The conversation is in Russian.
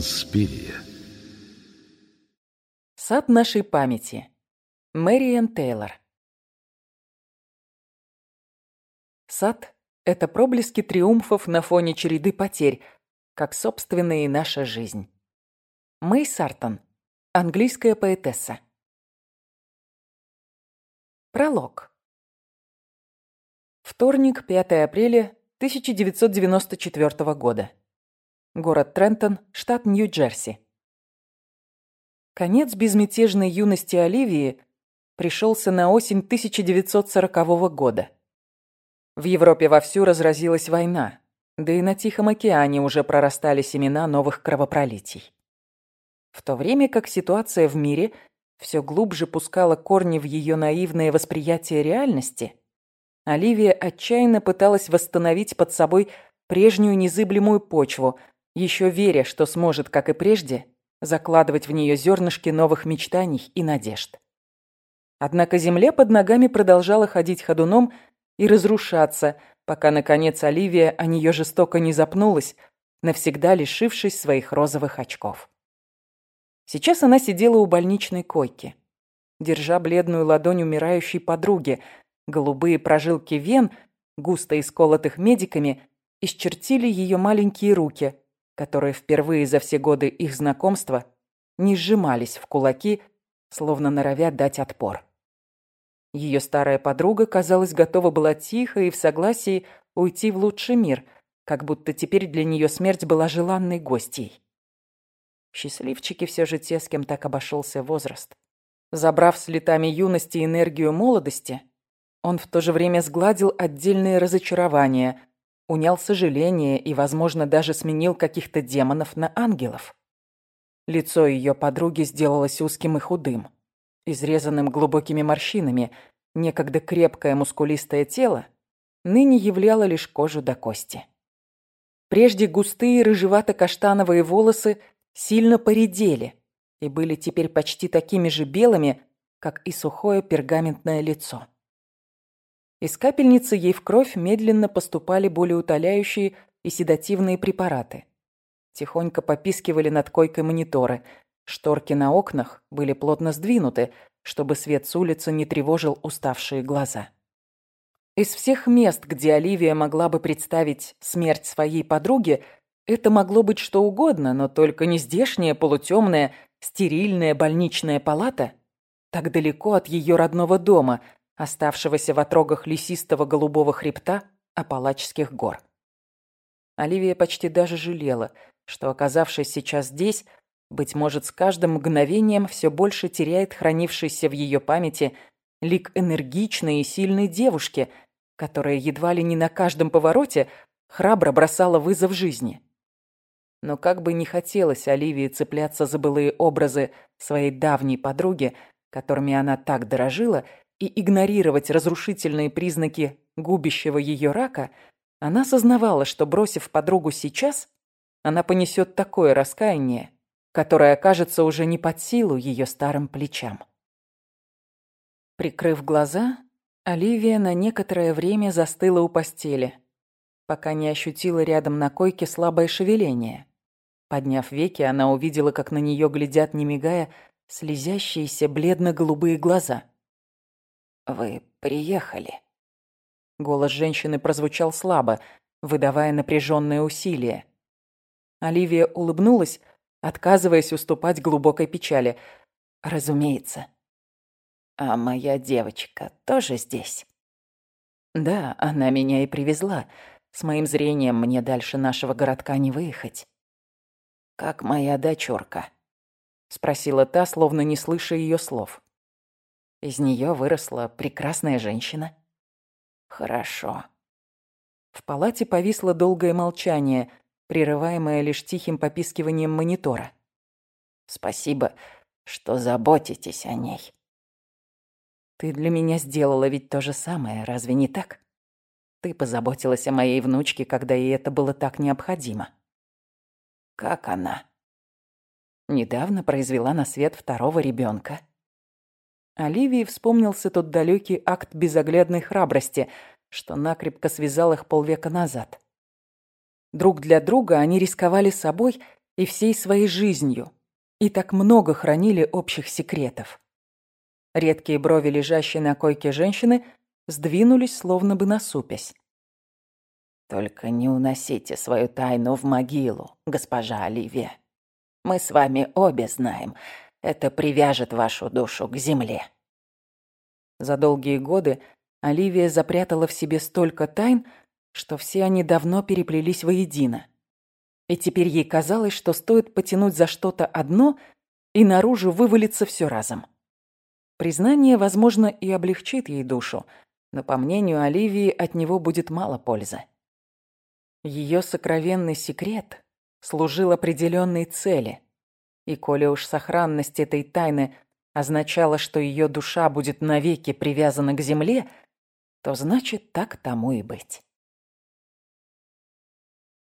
Инспирия. Сад нашей памяти. Мэриэн Тейлор. Сад — это проблески триумфов на фоне череды потерь, как собственная и наша жизнь. Мэй Сартон, английская поэтесса. Пролог. Вторник, 5 апреля 1994 года. Город Трентон, штат Нью-Джерси. Конец безмятежной юности Оливии пришелся на осень 1940 года. В Европе вовсю разразилась война, да и на Тихом океане уже прорастали семена новых кровопролитий. В то время как ситуация в мире все глубже пускала корни в ее наивное восприятие реальности, Оливия отчаянно пыталась восстановить под собой прежнюю незыблемую почву – еще веря, что сможет, как и прежде, закладывать в нее зернышки новых мечтаний и надежд. Однако земля под ногами продолжала ходить ходуном и разрушаться, пока, наконец, Оливия о нее жестоко не запнулась, навсегда лишившись своих розовых очков. Сейчас она сидела у больничной койки, держа бледную ладонь умирающей подруги. Голубые прожилки вен, густо исколотых медиками, исчертили ее маленькие руки, которые впервые за все годы их знакомства не сжимались в кулаки, словно норовя дать отпор. Ее старая подруга, казалось, готова была тихо и в согласии уйти в лучший мир, как будто теперь для нее смерть была желанной гостьей. Счастливчики все же те, с кем так обошелся возраст. Забрав с летами юности энергию молодости, он в то же время сгладил отдельные разочарования, унял сожаление и, возможно, даже сменил каких-то демонов на ангелов. Лицо ее подруги сделалось узким и худым, изрезанным глубокими морщинами, некогда крепкое мускулистое тело ныне являло лишь кожу до кости. Прежде густые рыжевато-каштановые волосы сильно поредели и были теперь почти такими же белыми, как и сухое пергаментное лицо. Из капельницы ей в кровь медленно поступали болеутоляющие и седативные препараты. Тихонько попискивали над койкой мониторы. Шторки на окнах были плотно сдвинуты, чтобы свет с улицы не тревожил уставшие глаза. Из всех мест, где Оливия могла бы представить смерть своей подруги, это могло быть что угодно, но только не здешняя полутемная, стерильная больничная палата, так далеко от ее родного дома – оставшегося в отрогах лесистого голубого хребта Апалачских гор. Оливия почти даже жалела, что, оказавшись сейчас здесь, быть может, с каждым мгновением все больше теряет хранившийся в ее памяти лик энергичной и сильной девушки, которая едва ли не на каждом повороте храбро бросала вызов жизни. Но как бы не хотелось Оливии цепляться за былые образы своей давней подруги, которыми она так дорожила, и игнорировать разрушительные признаки губящего ее рака, она сознавала, что, бросив подругу сейчас, она понесет такое раскаяние, которое окажется уже не под силу ее старым плечам. Прикрыв глаза, Оливия на некоторое время застыла у постели, пока не ощутила рядом на койке слабое шевеление. Подняв веки, она увидела, как на нее глядят, не мигая, слезящиеся бледно-голубые глаза. «Вы приехали». Голос женщины прозвучал слабо, выдавая напряженное усилие. Оливия улыбнулась, отказываясь уступать глубокой печали. «Разумеется». «А моя девочка тоже здесь?» «Да, она меня и привезла. С моим зрением мне дальше нашего городка не выехать». «Как моя дочурка?» — спросила та, словно не слыша ее слов. Из нее выросла прекрасная женщина. Хорошо. В палате повисло долгое молчание, прерываемое лишь тихим попискиванием монитора. Спасибо, что заботитесь о ней. Ты для меня сделала ведь то же самое, разве не так? Ты позаботилась о моей внучке, когда ей это было так необходимо. Как она? Недавно произвела на свет второго ребенка. Оливии вспомнился тот далекий акт безоглядной храбрости, что накрепко связал их полвека назад. Друг для друга они рисковали собой и всей своей жизнью, и так много хранили общих секретов. Редкие брови, лежащие на койке женщины, сдвинулись, словно бы насупясь. «Только не уносите свою тайну в могилу, госпожа Оливия. Мы с вами обе знаем, это привяжет вашу душу к земле». За долгие годы Оливия запрятала в себе столько тайн, что все они давно переплелись воедино. И теперь ей казалось, что стоит потянуть за что-то одно, и наружу вывалится все разом. Признание, возможно, и облегчит ей душу, но, по мнению Оливии, от него будет мало пользы. Ее сокровенный секрет служил определенной цели, и коли уж сохранность этой тайны означала, что ее душа будет навеки привязана к земле, то значит так тому и быть.